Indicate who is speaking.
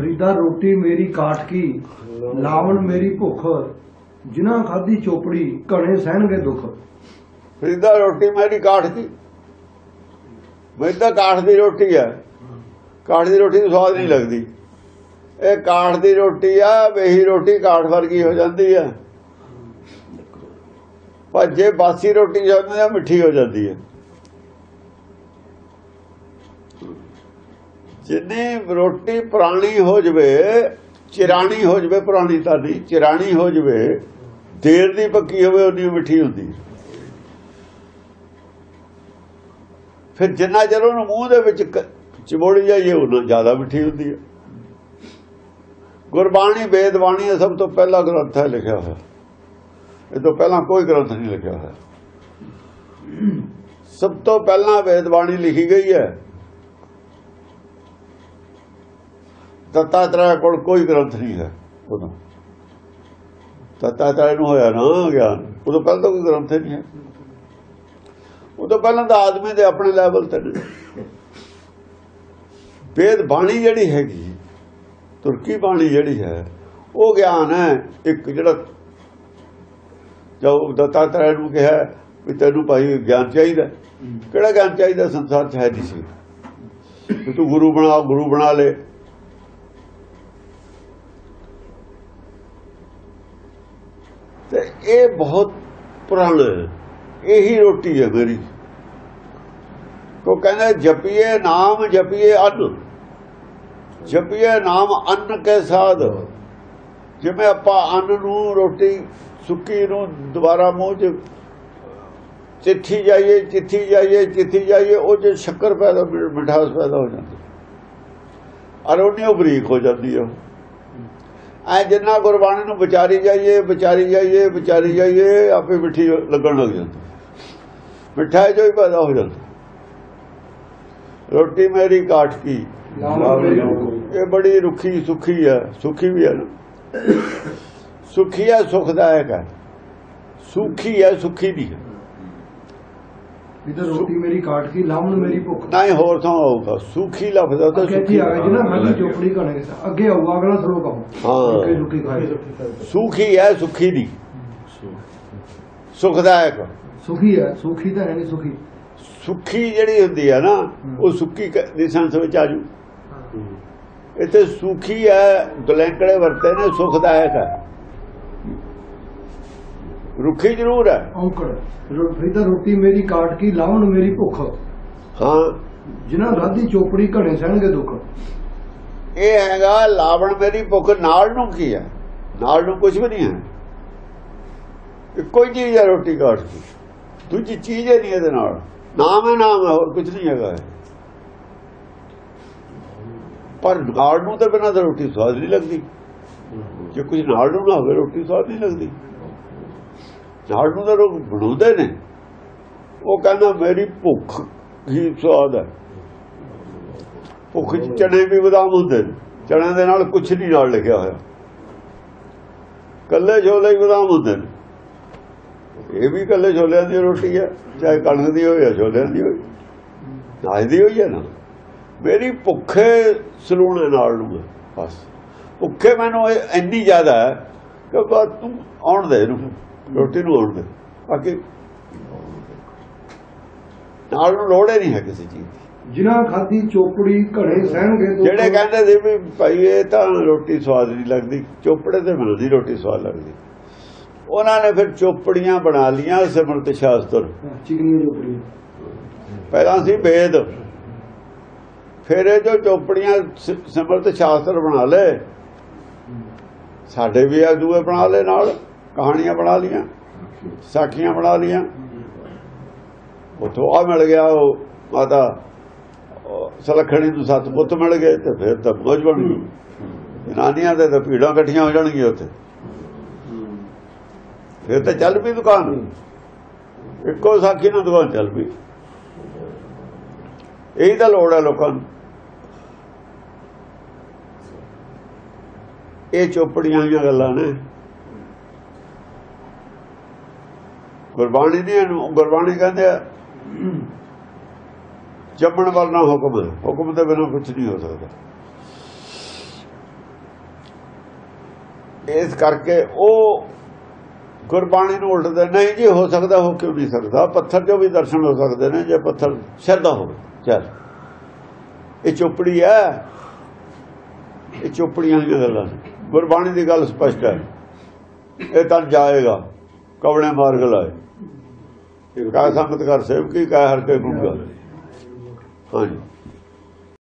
Speaker 1: ਫਰੀਦਾ, ਰੋਟੀ ਮੇਰੀ ਕਾਠ ਕੀ, ਲਾਵਣ ਮੇਰੀ ਭੁੱਖ, ਜਿਨ੍ਹਾਂ ਖਾਦੀ ਚੋਪੜੀ, ਘਣੇ ਸਹਿਣਗੇ ਦੁੱਖ।
Speaker 2: ਫਰੀਦਾ, ਰੋਟੀ ਮੇਰੀ ਕਾਠ ਦੀ। ਮੇਰੀ ਤਾਂ ਕਾਠ ਦੀ ਰੋਟੀ ਹੈ ਕਾਠ ਦੀ ਰੋਟੀ ਨੂੰ ਸਵਾਦ ਨਹੀਂ ਲੱਗਦੀ। ਇਹ ਕਾਠ ਦੀ ਰੋਟੀ ਆ, ਵੇਹੀ ਰੋਟੀ ਕਾਠ ਵਰਗੀ ਹੋ ਜਾਂਦੀ ਹੈ ਪਰ ਜੇ ਬਾਸੀ ਰੋਟੀ ਜਾਂਦੀ ਆ, ਮਿੱਠੀ ਹੋ ਜਾਂਦੀ ਹੈ ਜਿੰਨੀ ਰੋਟੀ ਪੁਰਾਣੀ ਹੋ ਜਵੇ, ਚਿਰਾਣੀ ਹੋ ਜਵੇ ਪੁਰਾਣੀ ਤਾਂ ਨਹੀਂ, ਚਿਰਾਣੀ ਹੋ ਜਵੇ, ਦੇਰ ਦੀ ਪੱਕੀ ਹੋਵੇ ਉਨੀ ਮਿੱਠੀ ਹੁੰਦੀ। ਫਿਰ ਜਿੰਨਾ ਚਿਰ ਉਹਨੂੰ ਮੂੰਹ ਦੇ ਵਿੱਚ ਕ- ਜਾਈਏ ਉਹਨਾਂ ਜ਼ਿਆਦਾ ਮਿੱਠੀ ਹੁੰਦੀ ਹੈ ਗੁਰਬਾਣੀ, ਵੇਦਬਾਣੀ ਦਾ ਸਭ ਤੋਂ ਪਹਿਲਾ ਗ੍ਰੰਥ ਹੈ ਲਿਖਿਆ ਹੋਇਆ। ਇਹ ਤੋਂ ਪਹਿਲਾਂ ਕੋਈ ਗ੍ਰੰਥ ਨਹੀਂ ਲਿਖਿਆ ਹੋਇਆ। ਸਭ ਤੋਂ ਪਹਿਲਾਂ ਵੇਦਬਾਣੀ ਲਿਖੀ ਗਈ ਹੈ। ਤਤਾਤਰਾ ਕੋਲ ਕੋਈ ਗ੍ਰੰਥ ਨਹੀਂ ਹੈ। ਉਦੋਂ ਤਤਾਤਰਾ ਨੂੰ ਹੋਇਆ ਨਾ ਗਿਆਨ। ਉਦੋਂ ਪਹਿਲਾਂ ਤਾਂ ਕੋਈ ਗ੍ਰੰਥ ਨਹੀਂ ਹੈ। ਉਦੋਂ ਪਹਿਲਾਂ ਤਾਂ ਆਦਮੀ ਦੇ ਆਪਣੇ ਲੈਵਲ ਤੇ ਨੇ। ਵੇਦ ਬਾਣੀ ਜਿਹੜੀ ਹੈਗੀ, ਤੁਰਕੀ ਬਾਣੀ ਜਿਹੜੀ ਹੈ, ਉਹ ਗਿਆਨ ਹੈ। ਇੱਕ ਜਿਹੜਾ ਜੋ ਦਤਾਤਰਾ ਨੂੰ ਕਿਹਾ ਵੀ ਤੈਨੂੰ ਭਾਈ ਗਿਆਨ ਚਾਹੀਦਾ। ਕਿਹੜਾ ਗਿਆਨ ਚਾਹੀਦਾ? ਸੰਸਾਰ ਚ ਹੈ ਨਹੀਂ ਸੀ। ਤੂੰ ਗੁਰੂ ਬਣਾ ਗੁਰੂ ਬਣਾ ਲੈ। ਤੇ ਇਹ ਬਹੁਤ ਪੁਰਾਣਾ ਇਹੀ ਰੋਟੀ ਹੈ ਮੇਰੀ। ਕੋ ਕਹਿੰਦਾ, ਜਪੀਏ ਨਾਮ, ਜਪੀਏ ਅੰਨ। ਜਪੀਏ ਨਾਮ, ਅੰਨ ਕੇ ਸਾਧ। ਜਿਵੇਂ ਆਪਾਂ ਅੰਨ ਨੂੰ ਰੋਟੀ ਸੁੱਕੀ ਨੂੰ ਦੁਬਾਰਾ ਮੂੰਹ 'ਚ ਚਿੱਠੀ ਜਾਈਏ ਚਿੱਠੀ ਜਾਈਏ ਚਿੱਠੀ ਜਾਈਏ, ਉਹ ਜੇ ਸ਼ੱਕਰ ਪੈਦਾ, ਮਿਠਾਸ ਪੈਦਾ ਹੋ ਜਾਂਦੀ। ਔਰ ਉਹ ਬਰੀਕ ਹੋ ਜਾਂਦੀ ਹੈ। ਐ ਜਿੰਨਾ ਗੁਰਬਾਣੀ ਨੂੰ ਵਿਚਾਰੀ ਜਾਈਏ ਵਿਚਾਰੀ ਜਾਈਏ ਵਿਚਾਰੀ ਜਾਈਏ ਆਪੇ ਮਿੱਠੀ ਲੱਗਣ ਲੱਗ ਜਾਂਦੀ। ਮਿਠਾਈ ਜੋ ਹੀ ਪੈਦਾ ਹੋ ਜਾਂਦੀ। ਰੋਟੀ ਮੇਰੀ ਕਾਠ ਕੀ। ਇਹ ਬੜੀ ਰੁੱਖੀ ਸੁੱਖੀ ਹੈ ਸੁੱਖੀ ਵੀ ਹੈ ਨਾ। ਸੁੱਖੀ ਹੈ ਸੁਖਦਾਇਕ ਹੈ ਸੁੱਖੀ ਹੈ ਸੁੱਖੀ ਨਹੀਂ ਹੈ।
Speaker 1: ਫਰੀਦਾ ਰੋਟੀ ਮੇਰੀ ਕਾਠ ਕੀ ਲਾਵਣ ਮੇਰੀ ਭੁੱਖ
Speaker 2: ਨਾ ਹੀ ਹੋਰ ਥਾਂ ਹੋਊਗਾ ਸੁੱਖੀ ਲਫ਼ਜ਼ ਤਾਂ ਸੁੱਖੀ
Speaker 1: ਆ ਗਿਆ ਖਾਦੀ ਚੋਪੜੀ ਘਣੇ ਸਹਿ- ਅੱਗੇ ਆਊਗਾ ਅਗਲਾ ਸ਼ਲੋਕ ਆਉ
Speaker 2: ਹਾਂ।
Speaker 1: ਰੁਕੀ ਖਾਏ।
Speaker 2: ਸੁਖੀ ਹੈ ਸੁਖੀ ਨਹੀਂ ਸੁਖਦਾਇਕ।
Speaker 1: ਸੁਖੀ ਹੈ ਸੁਖੀ ਤਾਂ ਹੈ ਨਹੀਂ ਸੁਖੀ।
Speaker 2: ਸੁੱਖੀ ਜਿਹੜੀ ਹੁੰਦੀ ਹੈ ਨਾ ਉਹ ਸੁੱਕੀ ਕ- ਦੀ ਸੰਸ ਵਿੱਚ ਆ ਜੂ। ਇੱਥੇ ਸੁਖੀ ਹੈ ਗਲੈਂਕੜੇ ਵਰਤੇ ਨੇ ਸੁਖਦਾਇਕ ਹੈ। ਰੁੱਖੀ ਜ਼ਰੂਰ ਹੈ।
Speaker 1: ਔਂਕੜ ਫਰੀਦਾ ਰੋਟੀ ਮੇਰੀ ਕਾਠ ਕੀ ਲਾਵਣ ਮੇਰੀ ਭੁੱਖ।
Speaker 2: ਹਾਂ।
Speaker 1: ਜਿਨ੍ਹਾਂ ਖਾਦੀ ਚੋਪੜੀ ਘਣੇ ਸਹਿਣਗੇ ਦੁੱਖ।
Speaker 2: ਇਹ ਹੈਗਾ ਲਾਵਣ ਮੇਰੀ ਭੁੱਖ ਨਾਲ ਨੂੰ ਕੀ ਹੈ? ਨਾਲ ਨੂੰ ਕੁਝ ਵੀ ਨਹੀਂ ਹੈ। ਇੱਕੋ ਹੀ ਚੀਜ਼ ਹੈ ਰੋਟੀ ਕਾਟ ਦੀ। ਦੂਜੀ ਚੀਜ਼ ਹੀ ਨਹੀਂ ਇਹਦੇ ਨਾਲ। ਨਾਮ ਹੈ ਨਾਮ ਹੈ ਹੋਰ ਕੁਝ ਨਹੀਂ ਹੈਗਾ। ਪਰ ਨਾਲ ਨੂੰ ਤੇ ਬਿਨਾਂ ਰੋਟੀ ਸਵਾਦ ਨਹੀਂ ਲੱਗਦੀ। ਜੇ ਕੁਝ ਨਾਲ ਨੂੰ ਨਾ ਹੋਵੇ ਰੋਟੀ ਸਵਾਦ ਨਹੀਂ ਲੱਗਦੀ। ਨਾਲ ਨੂੰ ਤਾਂ ਲੋਕ ਬਣਾਉਂਦੇ ਨੇ। ਉਹ ਕਹਿੰਦਾ, ਮੇਰੀ ਭੁੱਖ ਹੀ ਸਵਾਦ ਹੈ। ਭੁੱਖ ਚ ਚਣੇ ਵੀ ਬਦਾਮ ਹੁੰਦੇ ਨੇ। ਚਣਿਆਂ ਦੇ ਨਾਲ ਕੁਝ ਨਹੀਂ ਨਾਲ ਲਿਖਿਆ ਹੋਇਆ। ਕੱਲੇ ਛੋਲੇ ਹੀ ਬਦਾਮ ਹੁੰਦੇ ਨੇ। ਇਹ ਵੀ ਕੱਲੇ ਛੋਲਿਆਂ ਦੀ ਰੋਟੀ ਹੈ। ਚਾਹੇ ਕਣਕ ਦੀ ਹੋਵੇ ਜਾਂ ਛੋਲਿਆਂ ਦੀ ਹੋਵੇ। ਨਾਜ ਦੀ ਹੋਈ ਹੈ ਨਾ। ਮੇਰੀ ਭੁੱਖੇ ਸਲੂਣੇ ਨਾਲ ਨੂੰ ਹੈ, ਬਸ। ਭੁੱਖੇ ਮੈਨੂੰ ਇਹ ਇੰਨੀ ਜ਼ਿਆਦਾ ਹੈ ਕਿ ਬਸ ਤੂੰ ਆਉਣ ਦੇ ਇਹਨੂੰ। ਰੋਟੀ ਨੂੰ ਆਉਣ ਦੇ। ਬਾਕੀ ਨਾਲ ਨੂੰ ਲੋੜ ਨਹੀਂ ਹੈ ਕਿਸੇ ਚੀਜ਼ ਦੀ।
Speaker 1: ਜਿਨ੍ਹਾਂ ਖਾਦੀ ਚੋਪੜੀ ਘਣੇ ਸਹਿਣਗੇ
Speaker 2: ਜਿਹੜੇ ਕਹਿੰਦੇ ਸੀ ਵੀ ਭਾਈ ਇਹ ਤਾਂ ਰੋਟੀ ਸਵਾਦ ਨਹੀਂ ਲੱਗਦੀ ਚੋਪੜੇ ਤੇ ਬਣਦੀ ਰੋਟੀ ਸਵਾਦ ਲੱਗਦੀ। ਉਹਨਾਂ ਨੇ ਫਿਰ ਚੋਪੜੀਆਂ ਬਣਾ ਲੀਆਂ ਸਿਮਰਤ ਸ਼ਾਸਤਰ
Speaker 1: ਚਿਕਨੀਆਂ ਚੋਪੜੀਆਂ।
Speaker 2: ਪਹਿਲਾਂ ਸੀ ਵੇਦ ਫਿਰ ਇਹ ਜੋ ਚੋਪੜੀਆਂ ਸਿਮਰਤ ਸ਼ਾਸਤਰ ਬਣਾ ਲਏ ਸਾਡੇ ਵੀ ਆ ਦੂਏ ਬਣਾ ਲਏ ਨਾਲ। ਕਹਾਣੀਆਂ ਬਣਾ ਲੀਆਂ, ਸਾਖੀਆਂ ਬਣਾ ਲੀਆਂ। ਉਥੋਂ ਆ ਮਿਲ ਗਿਆ, ਉਹ ਮਾਤਾ, ਉਹ ਸਲਖਣੀ ਨੂੰ ਸੱਤ ਪੁੱਤ ਮਿਲ ਗਏ ਤੇ ਫਿਰ ਤਾਂ ਮੋਜ ਬਣ ਗਈ। ਜਨਾਨੀਆਂ ਦੇ ਤਾਂ ਭੀੜਾਂ ਇਕੱਠੀਆਂ ਹੋ ਜਾਣਗੀਆਂ ਉੱਥੇ। ਫਿਰ ਤਾਂ ਚੱਲ ਪਈ ਦੁਕਾਨ। ਇੱਕੋ ਸਾਖੀ ਨਾਲ ਦੁਕਾਨ ਚੱਲ ਪਈ। ਇਹੀ ਤਾਂ ਲੋੜ ਹੈ ਲੋਕਾਂ ਨੂੰ। ਇਹ ਚੋਪੜੀਆਂ ਦੀਆਂ ਗੱਲਾਂ ਨੇ। ਗੁਰਬਾਣੀ ਨਹੀਂ ਇਹਨੂੰ- ਗੁਰਬਾਣੀ ਕਹਿੰਦੇ ਆ, ਜੰਮਣ ਨਾ ਹੁਕਮ ਹੈ। ਹੁਕਮ ਦੇ ਬਿਨਾਂ ਕੁਝ ਨਹੀਂ ਹੋ ਸਕਦਾ। ਇਸ ਕਰਕੇ ਉਹ ਗੁਰਬਾਣੀ ਨੂੰ ਉਲਟਦੇ, ਨਹੀਂ ਜੀ ਹੋ ਸਕਦਾ, ਹੋ ਕਿਉਂ ਨਹੀਂ ਸਕਦਾ? ਪੱਥਰ ਜੋ ਵੀ ਦਰਸ਼ਨ ਹੋ ਸਕਦੇ ਨੇ, ਜੇ ਪੱਥਰ ਸ਼ਰਧਾ ਹੋਵੇ, ਚੱਲ। ਇਹ ਚੋਪੜੀ ਹੈ। ਇਹ ਚੋਪੜੀਆਂ ਦੀਆਂ ਗੱਲਾਂ ਨੇ। ਗੁਰਬਾਣੀ ਦੀ ਗੱਲ ਸਪਸ਼ਟ ਹੈ। ਇਹ ਤਾਂ ਜਾਏਗਾ, ਕਵੜੇ ਮਾਰਗ ਲਾਏ ਕਾ ਸੰਗਤ ਕਰ ਸੇਵ ਕੀ ਕਾ ਹਰ ਕੇ ਗੁੰਗਾ ਹਾਂਜੀ।